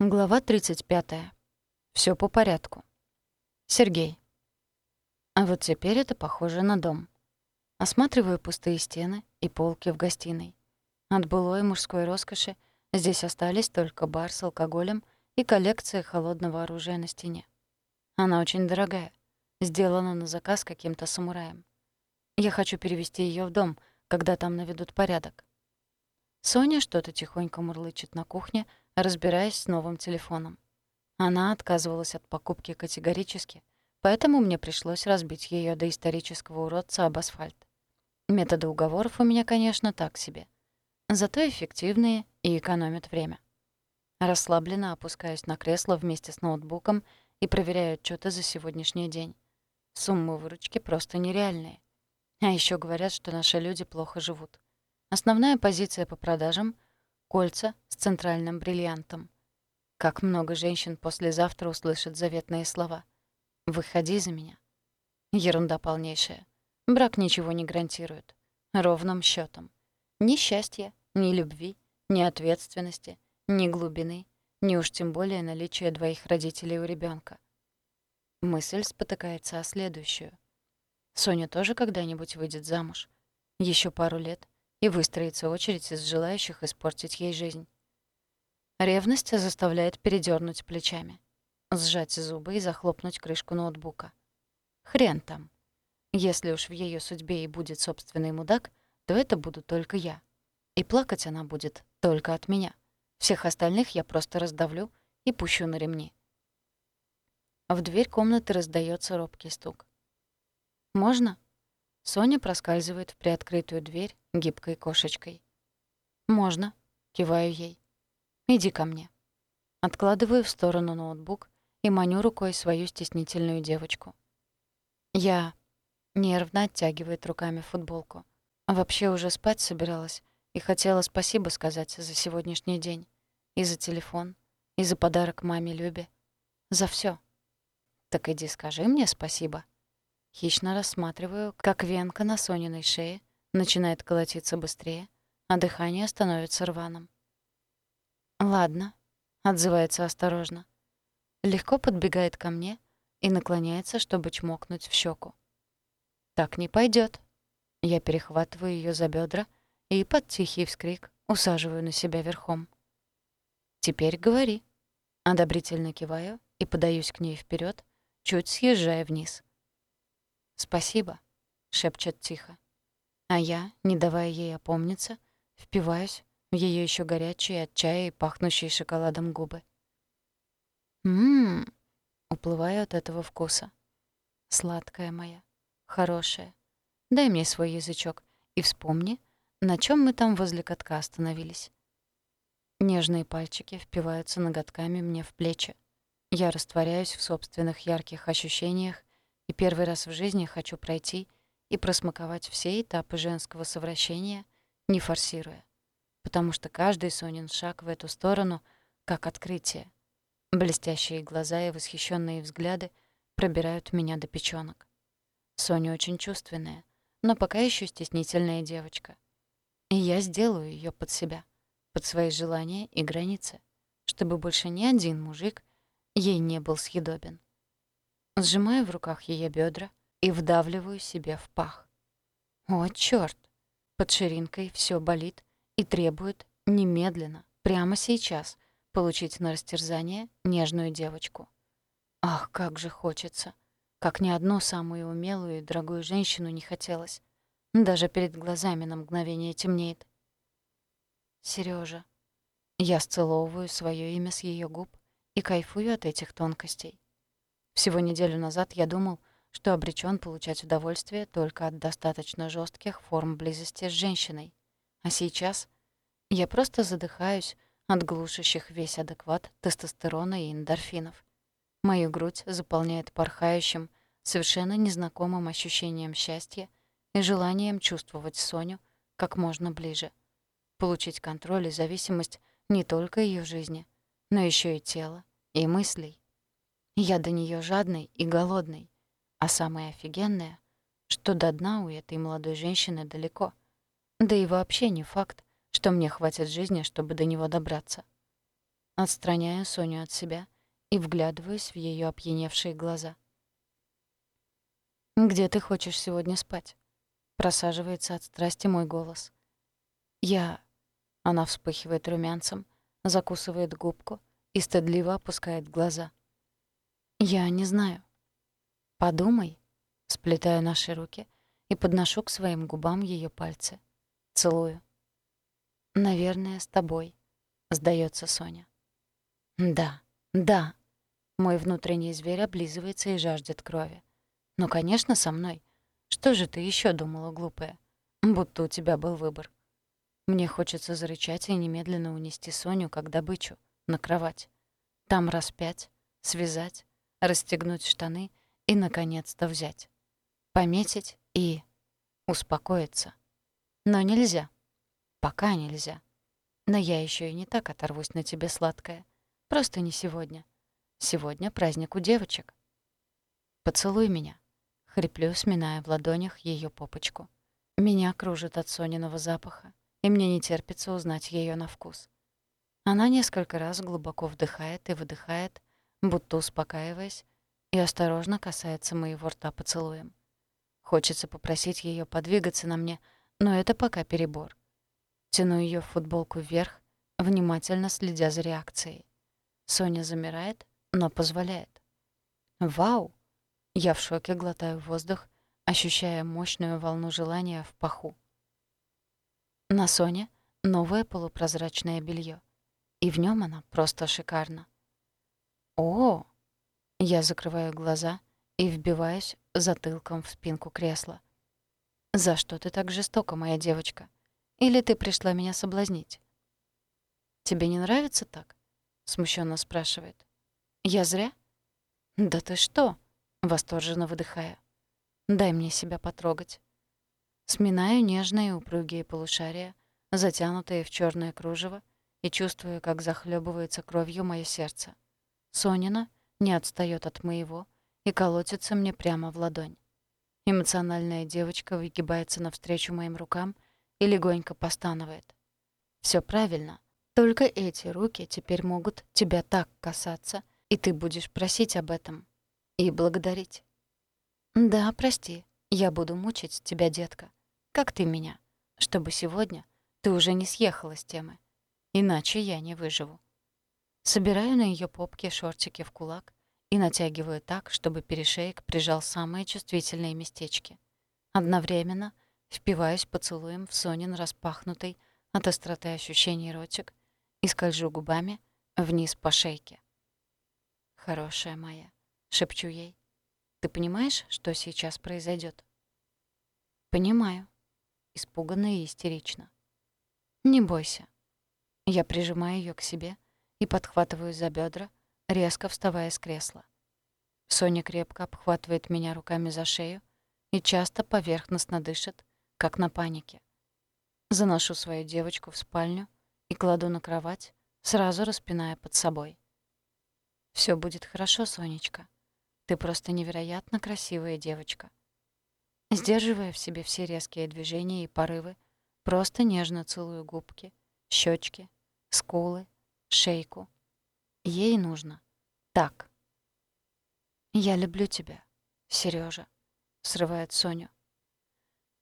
Глава 35. Всё по порядку. Сергей. А вот теперь это похоже на дом. Осматриваю пустые стены и полки в гостиной. От былой мужской роскоши здесь остались только бар с алкоголем и коллекция холодного оружия на стене. Она очень дорогая, сделана на заказ каким-то самураем. Я хочу перевести её в дом, когда там наведут порядок. Соня что-то тихонько мурлычет на кухне, разбираясь с новым телефоном. Она отказывалась от покупки категорически, поэтому мне пришлось разбить её до исторического уродца об асфальт. Методы уговоров у меня, конечно, так себе. Зато эффективные и экономят время. Расслабленно опускаюсь на кресло вместе с ноутбуком и проверяю отчёты за сегодняшний день. Суммы выручки просто нереальные. А ещё говорят, что наши люди плохо живут. Основная позиция по продажам — кольца с центральным бриллиантом. Как много женщин послезавтра услышат заветные слова. «Выходи за меня». Ерунда полнейшая. Брак ничего не гарантирует. Ровным счетом. Ни счастья, ни любви, ни ответственности, ни глубины, ни уж тем более наличия двоих родителей у ребенка. Мысль спотыкается о следующую. Соня тоже когда-нибудь выйдет замуж. Еще пару лет, и выстроится очередь из желающих испортить ей жизнь. Ревность заставляет передернуть плечами, сжать зубы и захлопнуть крышку ноутбука. Хрен там. Если уж в ее судьбе и будет собственный мудак, то это буду только я. И плакать она будет только от меня. Всех остальных я просто раздавлю и пущу на ремни. В дверь комнаты раздается робкий стук. «Можно?» Соня проскальзывает в приоткрытую дверь гибкой кошечкой. «Можно», — киваю ей. «Иди ко мне». Откладываю в сторону ноутбук и маню рукой свою стеснительную девочку. Я нервно оттягивает руками футболку. Вообще уже спать собиралась и хотела спасибо сказать за сегодняшний день. И за телефон, и за подарок маме Любе. За всё. Так иди скажи мне спасибо. Хищно рассматриваю, как венка на Сониной шее начинает колотиться быстрее, а дыхание становится рваным. «Ладно», — отзывается осторожно. Легко подбегает ко мне и наклоняется, чтобы чмокнуть в щеку. «Так не пойдет. Я перехватываю ее за бедра и под тихий вскрик усаживаю на себя верхом. «Теперь говори». Одобрительно киваю и подаюсь к ней вперед, чуть съезжая вниз. «Спасибо», — шепчет тихо. А я, не давая ей опомниться, впиваюсь в ее еще горячие от чая и пахнущие шоколадом губы. Мм, уплываю от этого вкуса. Сладкая моя, хорошая. Дай мне свой язычок и вспомни, на чем мы там возле катка остановились. Нежные пальчики впиваются ноготками мне в плечи. Я растворяюсь в собственных ярких ощущениях и первый раз в жизни хочу пройти — и просмаковать все этапы женского совращения, не форсируя. Потому что каждый Сонин шаг в эту сторону — как открытие. Блестящие глаза и восхищенные взгляды пробирают меня до печёнок. Соня очень чувственная, но пока еще стеснительная девочка. И я сделаю ее под себя, под свои желания и границы, чтобы больше ни один мужик ей не был съедобен. Сжимаю в руках ее бедра, и вдавливаю себе в пах. О, чёрт! Под ширинкой всё болит и требует немедленно, прямо сейчас, получить на растерзание нежную девочку. Ах, как же хочется! Как ни одну самую умелую и дорогую женщину не хотелось. Даже перед глазами на мгновение темнеет. Сережа. Я сцеловываю свое имя с ее губ и кайфую от этих тонкостей. Всего неделю назад я думал, что обречён получать удовольствие только от достаточно жёстких форм близости с женщиной. А сейчас я просто задыхаюсь от глушащих весь адекват тестостерона и эндорфинов. Мою грудь заполняет порхающим, совершенно незнакомым ощущением счастья и желанием чувствовать Соню как можно ближе. Получить контроль и зависимость не только её жизни, но ещё и тела, и мыслей. Я до неё жадный и голодный, а самое офигенное, что до дна у этой молодой женщины далеко. Да и вообще не факт, что мне хватит жизни, чтобы до него добраться. Отстраняю Соню от себя и вглядываюсь в ее опьяневшие глаза. «Где ты хочешь сегодня спать?» Просаживается от страсти мой голос. «Я...» Она вспыхивает румянцем, закусывает губку и стыдливо опускает глаза. «Я не знаю». «Подумай», — сплетаю наши руки и подношу к своим губам ее пальцы. Целую. «Наверное, с тобой», — сдается Соня. «Да, да». Мой внутренний зверь облизывается и жаждет крови. «Ну, конечно, со мной. Что же ты еще думала, глупая? Будто у тебя был выбор. Мне хочется зарычать и немедленно унести Соню, как добычу, на кровать. Там распять, связать, расстегнуть штаны и, наконец-то, взять. Пометить и... успокоиться. Но нельзя. Пока нельзя. Но я еще и не так оторвусь на тебе, сладкая. Просто не сегодня. Сегодня праздник у девочек. Поцелуй меня. Хриплю, сминая в ладонях ее попочку. Меня кружит от Сониного запаха, и мне не терпится узнать ее на вкус. Она несколько раз глубоко вдыхает и выдыхает, будто успокаиваясь, и осторожно касается моего рта поцелуем. Хочется попросить ее подвигаться на мне, но это пока перебор. Тяну ее футболку вверх, внимательно следя за реакцией. Соня замирает, но позволяет. «Вау!» Я в шоке глотаю воздух, ощущая мощную волну желания в паху. На Соне новое полупрозрачное белье, и в нем она просто шикарна. О! Я закрываю глаза и вбиваюсь затылком в спинку кресла. За что ты так жестока, моя девочка? Или ты пришла меня соблазнить? Тебе не нравится так? смущенно спрашивает. Я зря? Да ты что? восторженно выдыхая. «Дай мне себя потрогать». Сминаю нежные упругие полушария, затянутые в черное кружево, и чувствую, как захлебывается кровью мое сердце. Сонина не отстает от моего и колотится мне прямо в ладонь. Эмоциональная девочка выгибается навстречу моим рукам и легонько постанывает. Все правильно. Только эти руки теперь могут тебя так касаться, и ты будешь просить об этом и благодарить. Да, прости, я буду мучить тебя, детка, как ты меня, чтобы сегодня ты уже не съехала с темы. Иначе я не выживу. Собираю на ее попке шортики в кулак и натягиваю так, чтобы перешеек прижал самые чувствительные местечки. Одновременно впиваюсь поцелуем в Сонин распахнутый от остроты ощущений ротик и скольжу губами вниз по шейке. Хорошая моя, — шепчу ей. «Ты понимаешь, что сейчас произойдет? «Понимаю», — испуганно и истерично. «Не бойся». Я прижимаю ее к себе и подхватываю за бедра, резко вставая с кресла. Соня крепко обхватывает меня руками за шею и часто поверхностно дышит, как на панике. Заношу свою девочку в спальню и кладу на кровать, сразу распиная под собой. Все будет хорошо, Сонечка», ты просто невероятно красивая девочка. Сдерживая в себе все резкие движения и порывы, просто нежно целую губки, щечки, скулы, шейку. Ей нужно так. «Я люблю тебя, Сережа, срывает Соню.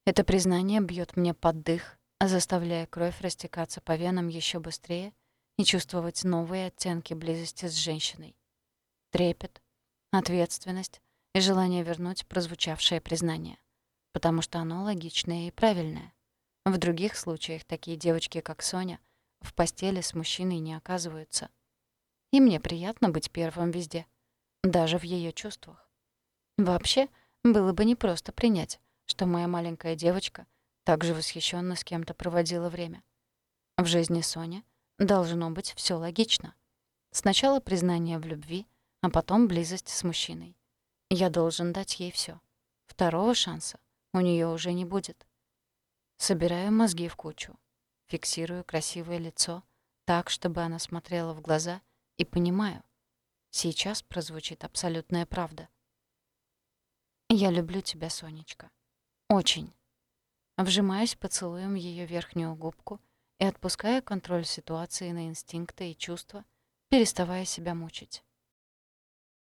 Это признание бьет мне под дых, заставляя кровь растекаться по венам еще быстрее и чувствовать новые оттенки близости с женщиной. Трепет, ответственность и желание вернуть прозвучавшее признание, потому что оно логичное и правильное. В других случаях такие девочки, как Соня, в постели с мужчиной не оказываются. И мне приятно быть первым везде, даже в ее чувствах. Вообще, было бы непросто принять, что моя маленькая девочка так же восхищенно с кем-то проводила время. В жизни Сони должно быть все логично. Сначала признание в любви — а потом близость с мужчиной. Я должен дать ей все. Второго шанса у нее уже не будет. Собираю мозги в кучу. Фиксирую красивое лицо так, чтобы она смотрела в глаза, и понимаю. Сейчас прозвучит абсолютная правда. «Я люблю тебя, Сонечка. Очень». Вжимаюсь поцелуем ее верхнюю губку и отпускаю контроль ситуации на инстинкты и чувства, переставая себя мучить.